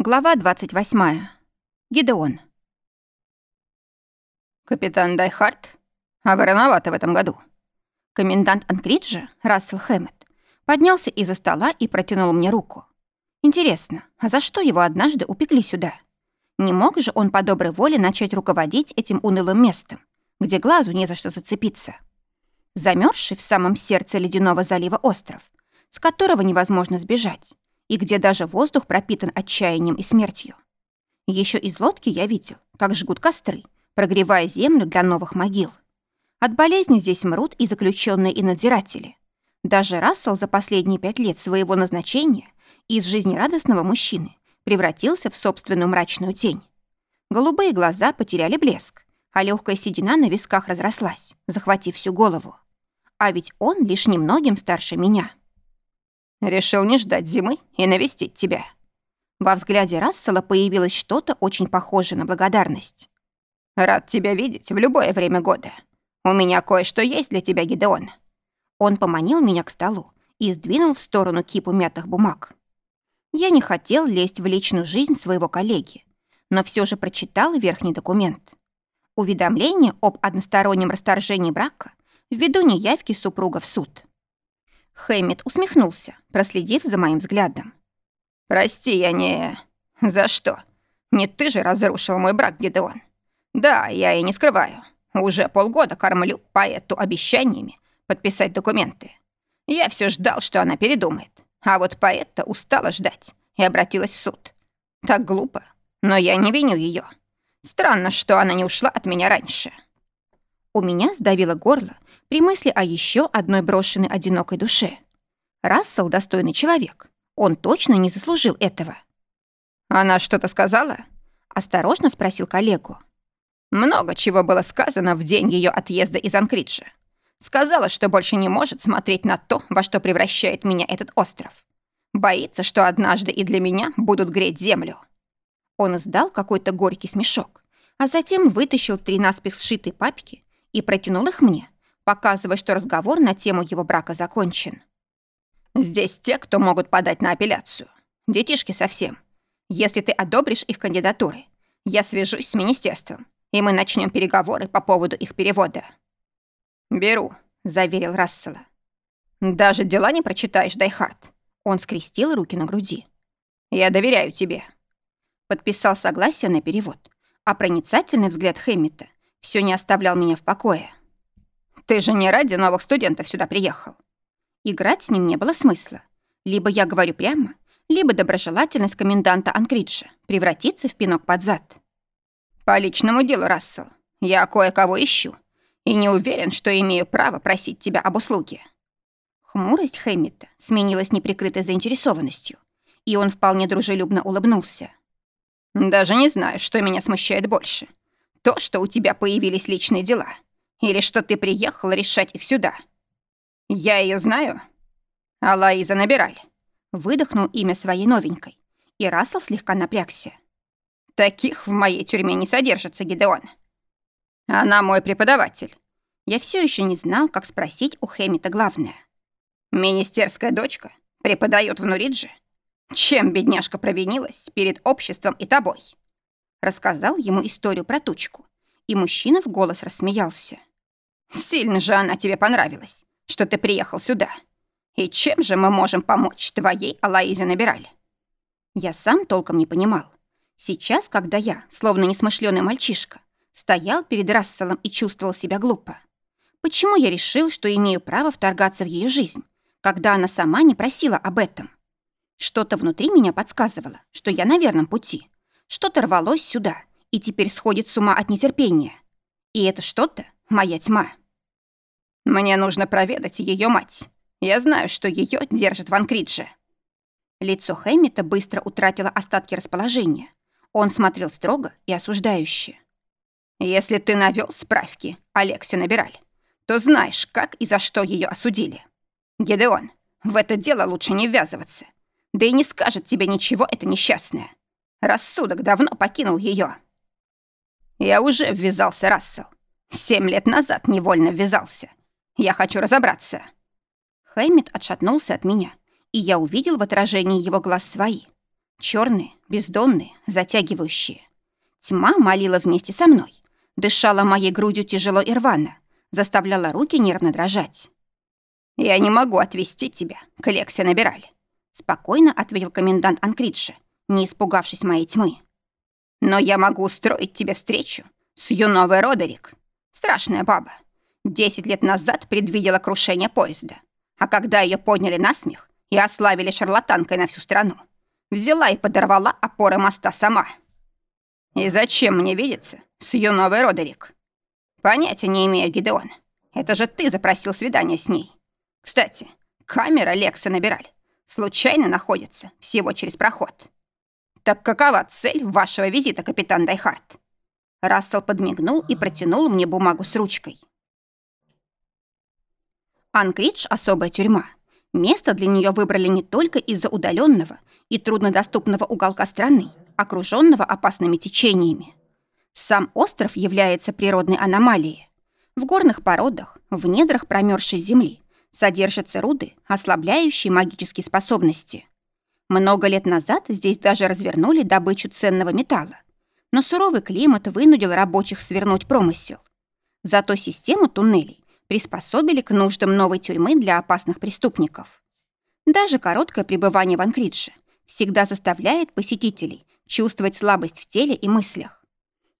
Глава 28. Гидеон. «Капитан Дайхарт? А вы рановато в этом году». Комендант Анкриджа, Рассел Хэммет, поднялся из-за стола и протянул мне руку. Интересно, а за что его однажды упекли сюда? Не мог же он по доброй воле начать руководить этим унылым местом, где глазу не за что зацепиться? Замерзший в самом сердце ледяного залива остров, с которого невозможно сбежать, и где даже воздух пропитан отчаянием и смертью. Еще из лодки я видел, как жгут костры, прогревая землю для новых могил. От болезни здесь мрут и заключенные, и надзиратели. Даже Рассел за последние пять лет своего назначения из жизнерадостного мужчины превратился в собственную мрачную тень. Голубые глаза потеряли блеск, а легкая седина на висках разрослась, захватив всю голову. А ведь он лишь немногим старше меня. Решил не ждать зимы и навестить тебя». Во взгляде Рассела появилось что-то очень похожее на благодарность. «Рад тебя видеть в любое время года. У меня кое-что есть для тебя, Гидеон». Он поманил меня к столу и сдвинул в сторону кипу мятых бумаг. Я не хотел лезть в личную жизнь своего коллеги, но все же прочитал верхний документ. Уведомление об одностороннем расторжении брака ввиду неявки супруга в суд. Хэммит усмехнулся, проследив за моим взглядом. «Прости, я не... За что? Не ты же разрушил мой брак, Гидеон. Да, я и не скрываю. Уже полгода кормлю поэту обещаниями подписать документы. Я все ждал, что она передумает. А вот поэта устала ждать и обратилась в суд. Так глупо, но я не виню ее. Странно, что она не ушла от меня раньше». У меня сдавило горло при мысли о еще одной брошенной одинокой душе. Рассел — достойный человек. Он точно не заслужил этого. «Она что-то сказала?» — осторожно спросил коллегу. «Много чего было сказано в день ее отъезда из Анкриджа. Сказала, что больше не может смотреть на то, во что превращает меня этот остров. Боится, что однажды и для меня будут греть землю». Он издал какой-то горький смешок, а затем вытащил три наспех сшитые папки и протянул их мне, показывая, что разговор на тему его брака закончен. «Здесь те, кто могут подать на апелляцию. Детишки совсем. Если ты одобришь их кандидатуры, я свяжусь с министерством, и мы начнем переговоры по поводу их перевода». «Беру», — заверил Рассела. «Даже дела не прочитаешь, Дайхард». Он скрестил руки на груди. «Я доверяю тебе». Подписал согласие на перевод, а проницательный взгляд Хэммета все не оставлял меня в покое. Ты же не ради новых студентов сюда приехал. Играть с ним не было смысла. Либо я говорю прямо, либо доброжелательность коменданта Анкриджа превратится в пинок под зад. По личному делу, Рассел, я кое-кого ищу и не уверен, что имею право просить тебя об услуге. Хмурость Хэммита сменилась неприкрытой заинтересованностью, и он вполне дружелюбно улыбнулся. «Даже не знаю, что меня смущает больше. То, что у тебя появились личные дела — или что ты приехал решать их сюда? Я ее знаю. Алаиза Набираль. Выдохнул имя своей новенькой. И Рассел слегка напрягся. Таких в моей тюрьме не содержится, Гидеон. Она мой преподаватель. Я все еще не знал, как спросить у Хэмита главное. Министерская дочка преподает в Нуридже. Чем бедняжка провинилась перед обществом и тобой? Рассказал ему историю про тучку, и мужчина в голос рассмеялся. Сильно же она тебе понравилась, что ты приехал сюда. И чем же мы можем помочь твоей Алаизе Набираль?» Я сам толком не понимал. Сейчас, когда я, словно несмышленый мальчишка, стоял перед Расселом и чувствовал себя глупо. Почему я решил, что имею право вторгаться в ее жизнь, когда она сама не просила об этом? Что-то внутри меня подсказывало, что я на верном пути. Что-то рвалось сюда и теперь сходит с ума от нетерпения. И это что-то — моя тьма. Мне нужно проведать ее мать. Я знаю, что ее держит в Анкридже». Лицо Хэммита быстро утратило остатки расположения. Он смотрел строго и осуждающе. «Если ты навел справки, Алексия Набираль, то знаешь, как и за что ее осудили. Гедеон, в это дело лучше не ввязываться. Да и не скажет тебе ничего это несчастное. Рассудок давно покинул ее. Я уже ввязался, Рассел. Семь лет назад невольно ввязался. Я хочу разобраться». Хэммит отшатнулся от меня, и я увидел в отражении его глаз свои. Черные, бездонные, затягивающие. Тьма молила вместе со мной, дышала моей грудью тяжело и рвано, заставляла руки нервно дрожать. «Я не могу отвезти тебя к Лексе Набираль», спокойно ответил комендант Анкриджа, не испугавшись моей тьмы. «Но я могу устроить тебе встречу с Юновой Родерик. Страшная баба. Десять лет назад предвидела крушение поезда. А когда ее подняли на смех и ославили шарлатанкой на всю страну, взяла и подорвала опоры моста сама. И зачем мне видеться с Юновой Родерик? Понятия не имею, Гидеон. Это же ты запросил свидание с ней. Кстати, камера Лекса Набираль случайно находится всего через проход. Так какова цель вашего визита, капитан Дайхарт? Рассел подмигнул и протянул мне бумагу с ручкой. Анкридж — особая тюрьма. Место для нее выбрали не только из-за удаленного и труднодоступного уголка страны, окруженного опасными течениями. Сам остров является природной аномалией. В горных породах, в недрах промерзшей земли содержатся руды, ослабляющие магические способности. Много лет назад здесь даже развернули добычу ценного металла. Но суровый климат вынудил рабочих свернуть промысел. Зато систему туннелей приспособили к нуждам новой тюрьмы для опасных преступников. Даже короткое пребывание в Анкридже всегда заставляет посетителей чувствовать слабость в теле и мыслях.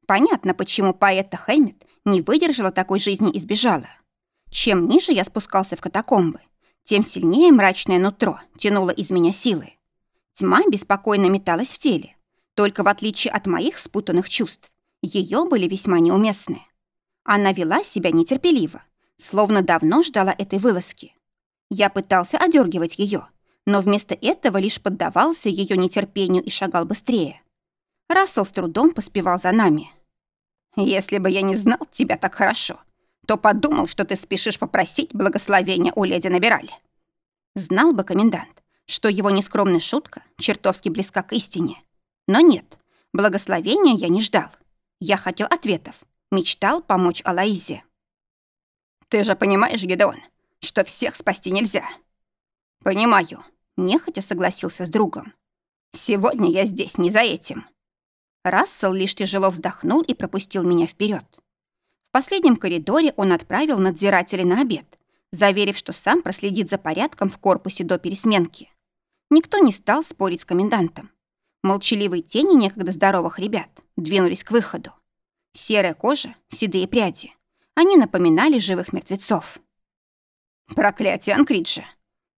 Понятно, почему поэта Хэммет не выдержала такой жизни и сбежала. Чем ниже я спускался в катакомбы, тем сильнее мрачное нутро тянуло из меня силы. Тьма беспокойно металась в теле, только в отличие от моих спутанных чувств, ее были весьма неуместны. Она вела себя нетерпеливо, словно давно ждала этой вылазки. Я пытался одергивать ее, но вместо этого лишь поддавался ее нетерпению и шагал быстрее. Рассел с трудом поспевал за нами. «Если бы я не знал тебя так хорошо, то подумал, что ты спешишь попросить благословения у леди Набираль». Знал бы комендант, что его нескромная шутка чертовски близка к истине. Но нет, благословения я не ждал. Я хотел ответов, мечтал помочь Алаизе. Ты же понимаешь, Гедеон, что всех спасти нельзя. Понимаю, нехотя согласился с другом. Сегодня я здесь не за этим. Рассел лишь тяжело вздохнул и пропустил меня вперед. В последнем коридоре он отправил надзирателей на обед, заверив, что сам проследит за порядком в корпусе до пересменки. Никто не стал спорить с комендантом. Молчаливые тени некогда здоровых ребят двинулись к выходу. Серая кожа, седые пряди. Они напоминали живых мертвецов. «Проклятие Анкриджа!»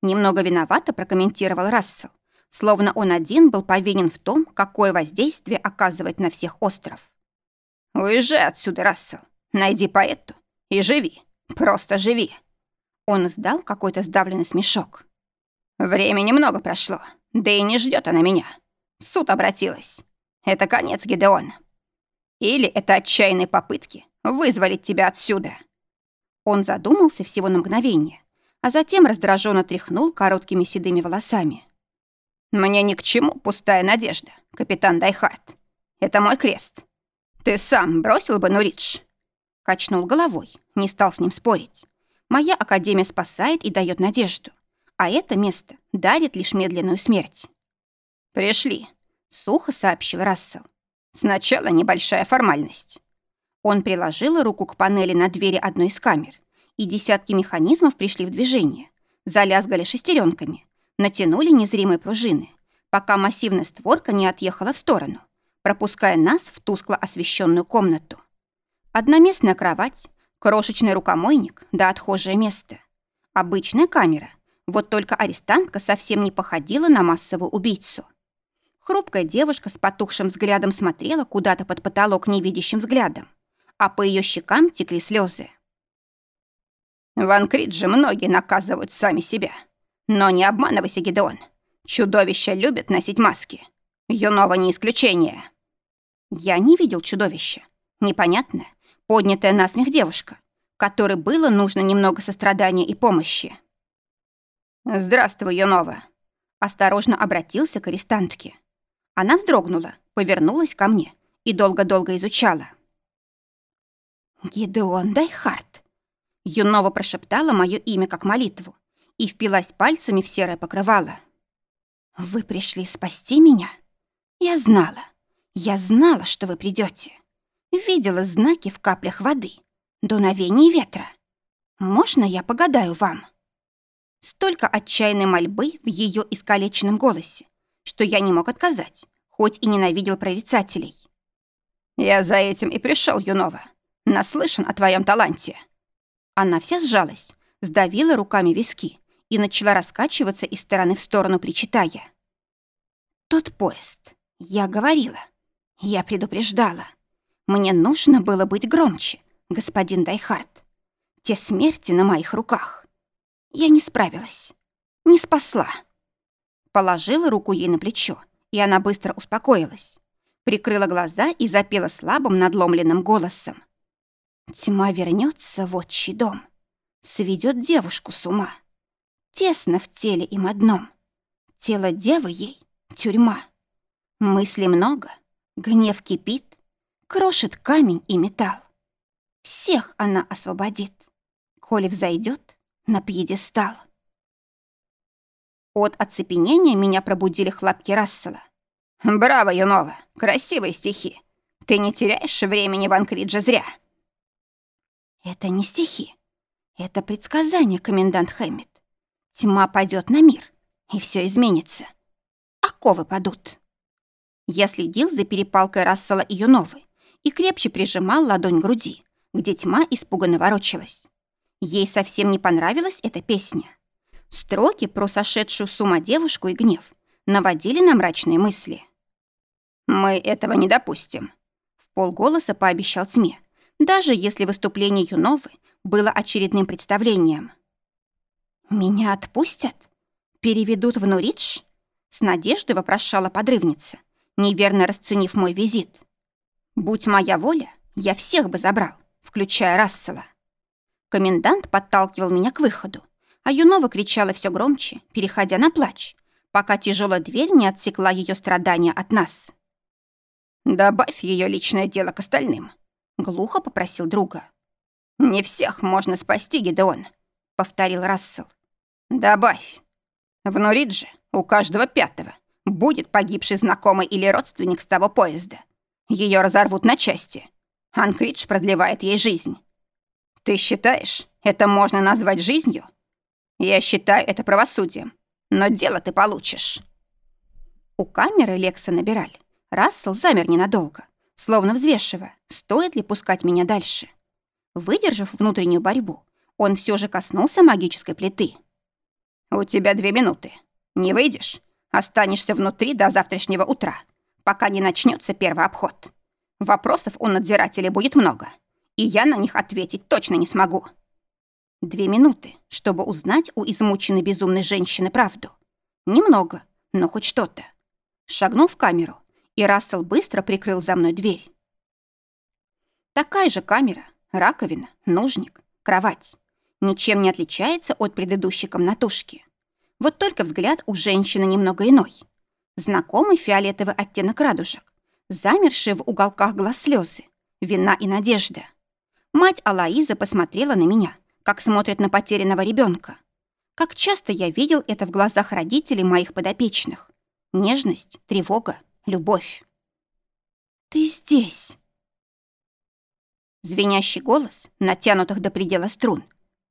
Немного виновато прокомментировал Рассел, словно он один был повинен в том, какое воздействие оказывает на всех остров. «Уезжай отсюда, Рассел. Найди поэту и живи. Просто живи». Он издал какой-то сдавленный смешок. «Времени много прошло, да и не ждет она меня. В суд обратилась. Это конец, Гидеон. Или это отчаянные попытки вызволить тебя отсюда». Он задумался всего на мгновение, а затем раздраженно тряхнул короткими седыми волосами. «Мне ни к чему пустая надежда, капитан Дайхарт. Это мой крест. Ты сам бросил бы Нуридж?» Качнул головой, не стал с ним спорить. «Моя академия спасает и дает надежду, а это место дарит лишь медленную смерть». «Пришли», — сухо сообщил Рассел. «Сначала небольшая формальность. Он приложил руку к панели на двери одной из камер, и десятки механизмов пришли в движение, залязгали шестеренками, натянули незримые пружины, пока массивная створка не отъехала в сторону, пропуская нас в тускло освещенную комнату. Одноместная кровать, крошечный рукомойник да отхожее место. Обычная камера, вот только арестантка совсем не походила на массовую убийцу. Хрупкая девушка с потухшим взглядом смотрела куда-то под потолок невидящим взглядом а по ее щекам текли слезы. В Анкридже многие наказывают сами себя. Но не обманывайся, Гидеон. Чудовища любят носить маски. Юнова не исключение. Я не видел чудовища. Непонятная, поднятая на смех девушка, которой было нужно немного сострадания и помощи. «Здравствуй, Юнова!» Осторожно обратился к арестантке. Она вздрогнула, повернулась ко мне и долго-долго изучала. «Гидеон Дайхарт!» Юнова прошептала мое имя как молитву и впилась пальцами в серое покрывало. «Вы пришли спасти меня?» Я знала, я знала, что вы придете. Видела знаки в каплях воды, дуновение ветра. Можно я погадаю вам?» Столько отчаянной мольбы в ее искалеченном голосе, что я не мог отказать, хоть и ненавидел прорицателей. «Я за этим и пришел, Юнова. Наслышан о твоем таланте». Она вся сжалась, сдавила руками виски и начала раскачиваться из стороны в сторону, причитая. «Тот поезд. Я говорила. Я предупреждала. Мне нужно было быть громче, господин Дайхард. Те смерти на моих руках. Я не справилась. Не спасла». Положил руку ей на плечо, и она быстро успокоилась. Прикрыла глаза и запела слабым надломленным голосом. Тьма вернется в отчий дом, сведет девушку с ума. Тесно в теле им одном. Тело девы ей — тюрьма. Мысли много, гнев кипит, крошит камень и металл. Всех она освободит, коли взойдет на пьедестал. От оцепенения меня пробудили хлопки Рассела. «Браво, Юнова! Красивые стихи! Ты не теряешь времени в Анкридже зря!» «Это не стихи. Это предсказание, комендант Хэммит. Тьма пойдет на мир, и все изменится. Оковы падут». Я следил за перепалкой Рассела и Юновы и крепче прижимал ладонь к груди, где тьма испуганно ворочалась. Ей совсем не понравилась эта песня. Строки про сошедшую с ума девушку и гнев наводили на мрачные мысли. «Мы этого не допустим», — в полголоса пообещал тьме, даже если выступление Юновы было очередным представлением. «Меня отпустят? Переведут в Нуридж?» С надеждой вопрошала подрывница, неверно расценив мой визит. «Будь моя воля, я всех бы забрал, включая Рассела». Комендант подталкивал меня к выходу, а Юнова кричала все громче, переходя на плач, пока тяжелая дверь не отсекла ее страдания от нас. «Добавь ее личное дело к остальным», — глухо попросил друга. «Не всех можно спасти, Гидеон», — повторил Рассел. «Добавь. В Нуридже у каждого пятого будет погибший знакомый или родственник с того поезда. Ее разорвут на части. Анкридж продлевает ей жизнь. Ты считаешь, это можно назвать жизнью?» Я считаю это правосудием, но дело ты получишь. У камеры Лекса набирали. Рассел замер ненадолго, словно взвешивая, стоит ли пускать меня дальше. Выдержав внутреннюю борьбу, он все же коснулся магической плиты. «У тебя две минуты. Не выйдешь? Останешься внутри до завтрашнего утра, пока не начнется первый обход. Вопросов у надзирателя будет много, и я на них ответить точно не смогу». Две минуты, чтобы узнать у измученной безумной женщины правду. Немного, но хоть что-то. Шагнул в камеру, и Рассел быстро прикрыл за мной дверь. Такая же камера, раковина, нужник, кровать. Ничем не отличается от предыдущей комнатушки. Вот только взгляд у женщины немного иной. Знакомый фиолетовый оттенок радужек, замершие в уголках глаз слезы, вина и надежда. Мать Алаиза посмотрела на меня, как смотрят на потерянного ребенка. Как часто я видел это в глазах родителей моих подопечных. Нежность, тревога, любовь. «Ты здесь!» Звенящий голос, натянутых до предела струн,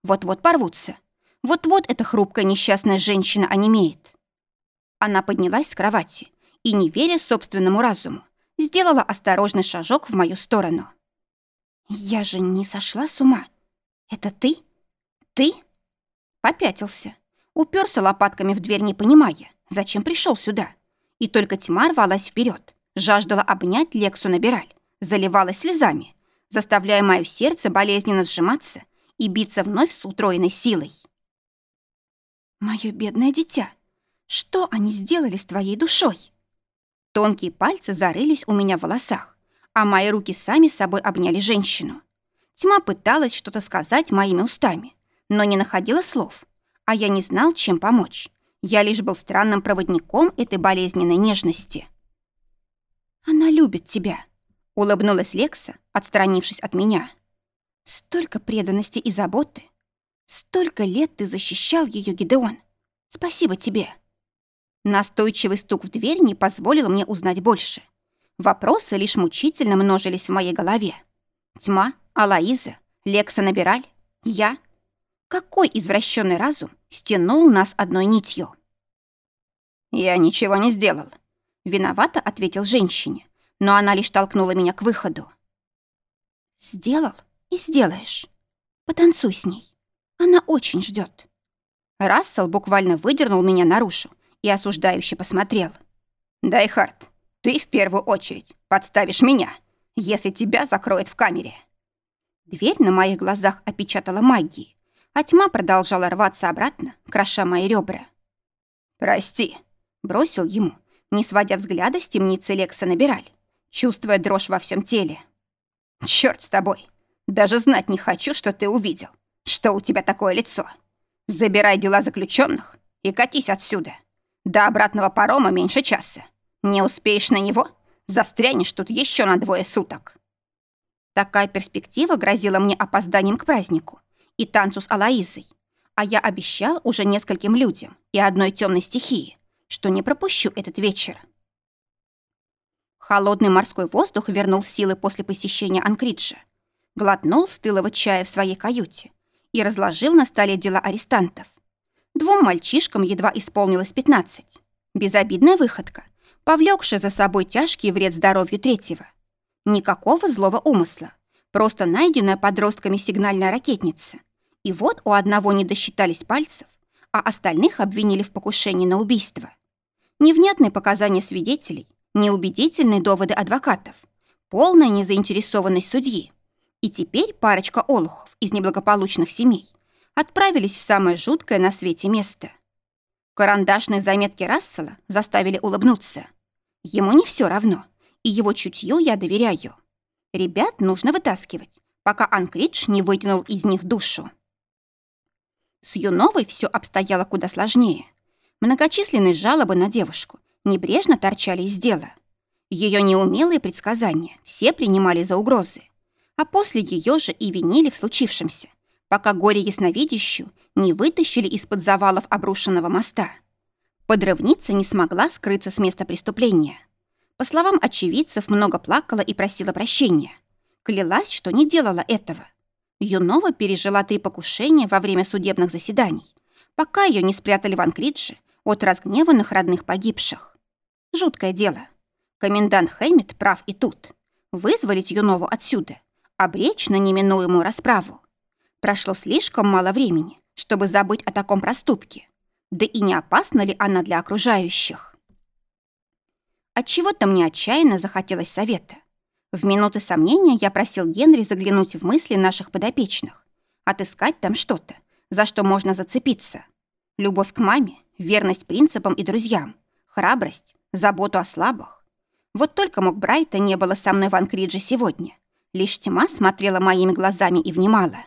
вот-вот порвутся. Вот-вот эта хрупкая несчастная женщина онемеет. Она поднялась с кровати и, не веря собственному разуму, сделала осторожный шажок в мою сторону. «Я же не сошла с ума!» «Это ты? Ты?» Попятился. Уперся лопатками в дверь, не понимая, зачем пришел сюда. И только тьма рвалась вперед, жаждала обнять Лексу Набираль, заливалась слезами, заставляя мое сердце болезненно сжиматься и биться вновь с утроенной силой. «Мое бедное дитя, что они сделали с твоей душой?» Тонкие пальцы зарылись у меня в волосах, а мои руки сами собой обняли женщину. Тьма пыталась что-то сказать моими устами, но не находила слов, а я не знал, чем помочь. Я лишь был странным проводником этой болезненной нежности. «Она любит тебя», — улыбнулась Лекса, отстранившись от меня. «Столько преданности и заботы. Столько лет ты защищал ее, Гидеон. Спасибо тебе». Настойчивый стук в дверь не позволил мне узнать больше. Вопросы лишь мучительно множились в моей голове. Тьма, Алаиза, Лекса Набираль, я. Какой извращенный разум стянул нас одной нитью? «Я ничего не сделал», — виновато ответил женщине, но она лишь толкнула меня к выходу. «Сделал и сделаешь. Потанцуй с ней. Она очень ждет. Рассел буквально выдернул меня наружу и осуждающе посмотрел. «Дайхард, ты в первую очередь подставишь меня, если тебя закроют в камере». Дверь на моих глазах опечатала магией, а тьма продолжала рваться обратно, кроша мои ребра. «Прости», — бросил ему, не сводя взгляда с темницы Лекса Набираль, чувствуя дрожь во всем теле. «Чёрт с тобой! Даже знать не хочу, что ты увидел. Что у тебя такое лицо? Забирай дела заключенных и катись отсюда. До обратного парома меньше часа. Не успеешь на него, застрянешь тут еще на двое суток». Такая перспектива грозила мне опозданием к празднику и танцу с Алаизой, а я обещал уже нескольким людям и одной темной стихии, что не пропущу этот вечер. Холодный морской воздух вернул силы после посещения Анкриджа глотнул стылого чая в своей каюте и разложил на столе дела арестантов. Двум мальчишкам едва исполнилось 15. Безобидная выходка, повлекшая за собой тяжкий вред здоровью третьего. Никакого злого умысла, просто найденная подростками сигнальная ракетница. И вот у одного не досчитались пальцев, а остальных обвинили в покушении на убийство. Невнятные показания свидетелей, неубедительные доводы адвокатов, полная незаинтересованность судьи – и теперь парочка олухов из неблагополучных семей отправились в самое жуткое на свете место. Карандашные заметки Рассела заставили улыбнуться. Ему не все равно, и его чутью я доверяю. Ребят нужно вытаскивать, пока Анкридж не вытянул из них душу. С Юновой все обстояло куда сложнее. Многочисленные жалобы на девушку небрежно торчали из дела. Ее неумелые предсказания все принимали за угрозы а после ее же и винили в случившемся, пока горе ясновидящую не вытащили из-под завалов обрушенного моста. Подрывница не смогла скрыться с места преступления. По словам очевидцев, много плакала и просила прощения. Клялась, что не делала этого. Юнова пережила три покушения во время судебных заседаний, пока ее не спрятали в Анкридже от разгневанных родных погибших. Жуткое дело. Комендант Хэммит прав и тут. Вызволить Юнову отсюда обречь на неминуемую расправу. Прошло слишком мало времени, чтобы забыть о таком проступке. Да и не опасна ли она для окружающих? Отчего-то мне отчаянно захотелось совета. В минуты сомнения я просил Генри заглянуть в мысли наших подопечных, отыскать там что-то, за что можно зацепиться. Любовь к маме, верность принципам и друзьям, храбрость, заботу о слабых. Вот только мог Брайта не было со мной в Анкридже сегодня. Лишь тьма смотрела моими глазами и внимала.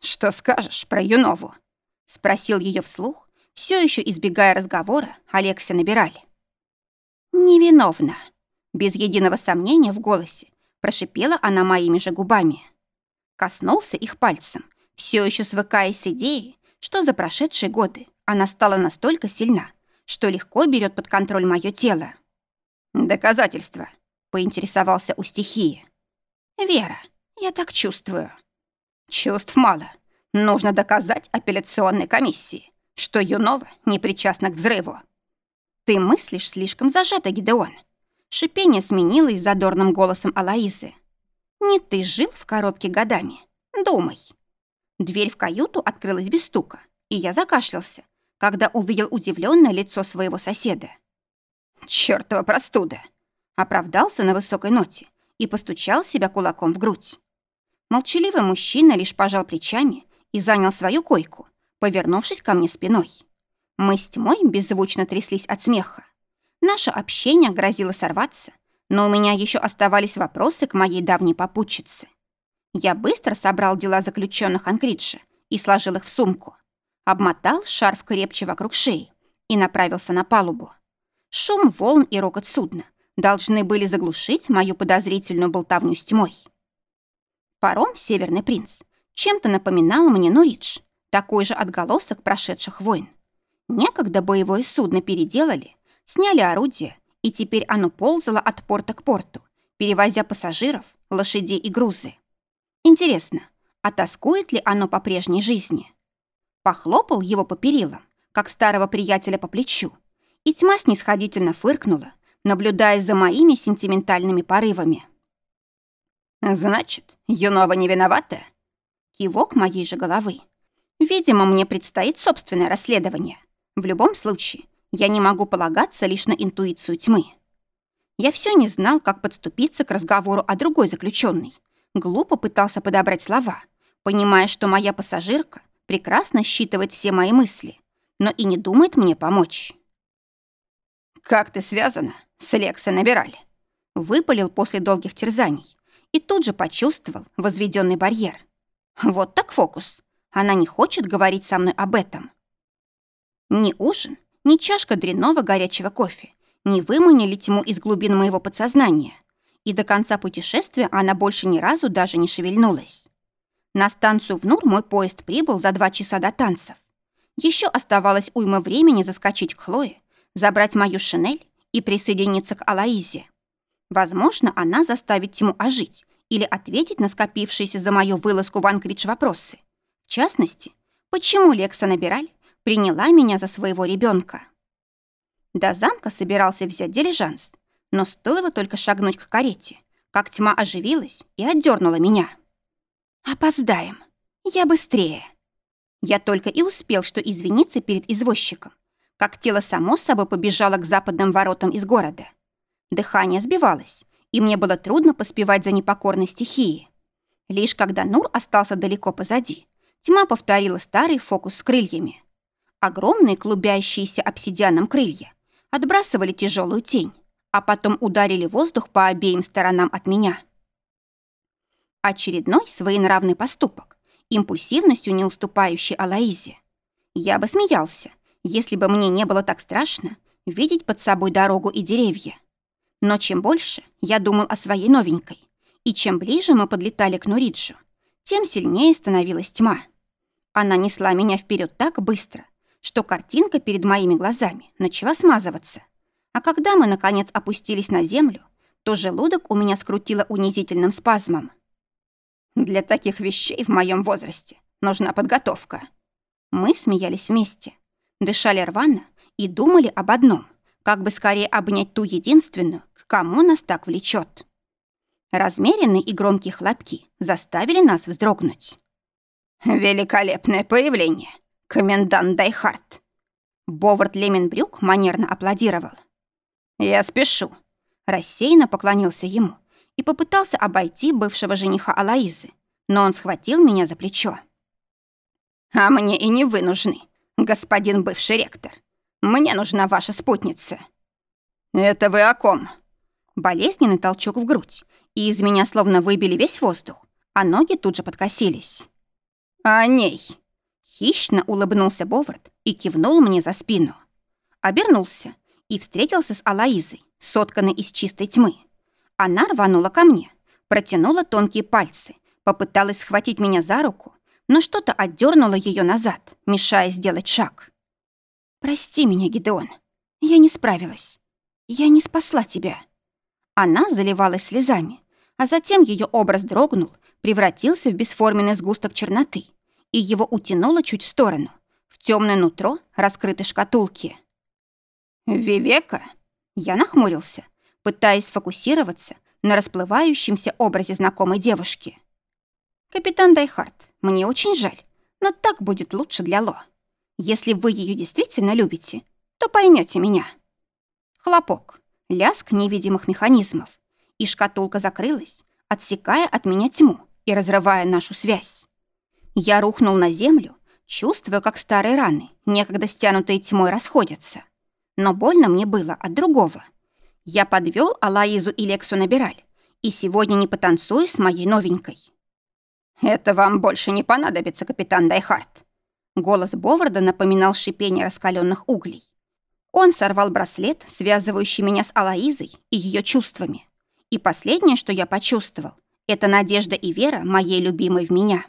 «Что скажешь про Юнову?» — спросил ее вслух, все еще избегая разговора, Алексия набирали. «Невиновна», — без единого сомнения в голосе, прошипела она моими же губами. Коснулся их пальцем, все еще свыкаясь с идеей, что за прошедшие годы она стала настолько сильна, что легко берет под контроль мое тело. «Доказательства», — поинтересовался у стихии. «Вера, я так чувствую». «Чувств мало. Нужно доказать апелляционной комиссии, что Юнова не причастна к взрыву». «Ты мыслишь слишком зажато, Гидеон». Шипение сменилось задорным голосом Алаизы. «Не ты жил в коробке годами. Думай». Дверь в каюту открылась без стука, и я закашлялся, когда увидел удивленное лицо своего соседа. «Чёртова простуда!» Оправдался на высокой ноте и постучал себя кулаком в грудь. Молчаливый мужчина лишь пожал плечами и занял свою койку, повернувшись ко мне спиной. Мы с тьмой беззвучно тряслись от смеха. Наше общение грозило сорваться, но у меня еще оставались вопросы к моей давней попутчице. Я быстро собрал дела заключенных Анкриджа и сложил их в сумку. Обмотал шарф крепче вокруг шеи и направился на палубу. Шум волн и рокот судна должны были заглушить мою подозрительную болтовню с тьмой. Паром «Северный принц» чем-то напоминал мне Норидж, такой же отголосок прошедших войн. Некогда боевое судно переделали, сняли орудие, и теперь оно ползало от порта к порту, перевозя пассажиров, лошадей и грузы. Интересно, а тоскует ли оно по прежней жизни? Похлопал его по перилам, как старого приятеля по плечу, и тьма снисходительно фыркнула, наблюдая за моими сентиментальными порывами. «Значит, Юнова не виновата?» Кивок моей же головы. «Видимо, мне предстоит собственное расследование. В любом случае, я не могу полагаться лишь на интуицию тьмы. Я все не знал, как подступиться к разговору о другой заключенной. Глупо пытался подобрать слова, понимая, что моя пассажирка прекрасно считывает все мои мысли, но и не думает мне помочь. «Как ты связана с Лекса Набираль?» Выпалил после долгих терзаний и тут же почувствовал возведенный барьер. Вот так фокус. Она не хочет говорить со мной об этом. Ни ужин, ни чашка дрянного горячего кофе не выманили тьму из глубин моего подсознания, и до конца путешествия она больше ни разу даже не шевельнулась. На станцию в Нур мой поезд прибыл за два часа до танцев. Еще оставалось уйма времени заскочить к Хлое, забрать мою шинель и присоединиться к Алаизе. Возможно, она заставит Тиму ожить или ответить на скопившиеся за мою вылазку в Анкридж вопросы. В частности, почему Лекса Набираль приняла меня за своего ребенка. До замка собирался взять дилижанс, но стоило только шагнуть к карете, как тьма оживилась и отдернула меня. «Опоздаем. Я быстрее». Я только и успел, что извиниться перед извозчиком, как тело само собой побежало к западным воротам из города. Дыхание сбивалось, и мне было трудно поспевать за непокорной стихией. Лишь когда Нур остался далеко позади, тьма повторила старый фокус с крыльями. Огромные клубящиеся обсидианом крылья отбрасывали тяжелую тень, а потом ударили воздух по обеим сторонам от меня. Очередной своенравный поступок, импульсивностью не уступающий Алаизе. Я бы смеялся, если бы мне не было так страшно видеть под собой дорогу и деревья. Но чем больше я думал о своей новенькой, и чем ближе мы подлетали к Нуриджу, тем сильнее становилась тьма. Она несла меня вперед так быстро, что картинка перед моими глазами начала смазываться. А когда мы, наконец, опустились на землю, то желудок у меня скрутило унизительным спазмом. Для таких вещей в моем возрасте нужна подготовка. Мы смеялись вместе, дышали рвано и думали об одном, как бы скорее обнять ту единственную, к кому нас так влечет. Размеренные и громкие хлопки заставили нас вздрогнуть. «Великолепное появление!» Комендант Дайхарт. Бовард Леменбрюк манерно аплодировал. «Я спешу», — рассеянно поклонился ему и попытался обойти бывшего жениха Алаизы, но он схватил меня за плечо. «А мне и не вы нужны, господин бывший ректор. Мне нужна ваша спутница». «Это вы о ком?» Болезненный толчок в грудь, и из меня словно выбили весь воздух, а ноги тут же подкосились. «О ней», Хищно улыбнулся Бовард и кивнул мне за спину. Обернулся и встретился с Алаизой, сотканной из чистой тьмы. Она рванула ко мне, протянула тонкие пальцы, попыталась схватить меня за руку, но что-то отдернуло ее назад, мешая сделать шаг. «Прости меня, Гидеон, я не справилась. Я не спасла тебя». Она заливалась слезами, а затем ее образ дрогнул, превратился в бесформенный сгусток черноты, и его утянуло чуть в сторону, в темное нутро раскрытой шкатулки. «Вивека?» Я нахмурился, пытаясь сфокусироваться на расплывающемся образе знакомой девушки. «Капитан Дайхарт, мне очень жаль, но так будет лучше для Ло. Если вы ее действительно любите, то поймете меня». Хлопок, лязг невидимых механизмов, и шкатулка закрылась, отсекая от меня тьму и разрывая нашу связь. Я рухнул на землю, чувствуя, как старые раны, некогда стянутые тьмой, расходятся. Но больно мне было от другого. Я подвел Алаизу и Лексу набираль, и сегодня не потанцую с моей новенькой. «Это вам больше не понадобится, капитан Дайхарт». Голос Боварда напоминал шипение раскаленных углей. Он сорвал браслет, связывающий меня с Алаизой и ее чувствами. И последнее, что я почувствовал, это надежда и вера моей любимой в меня.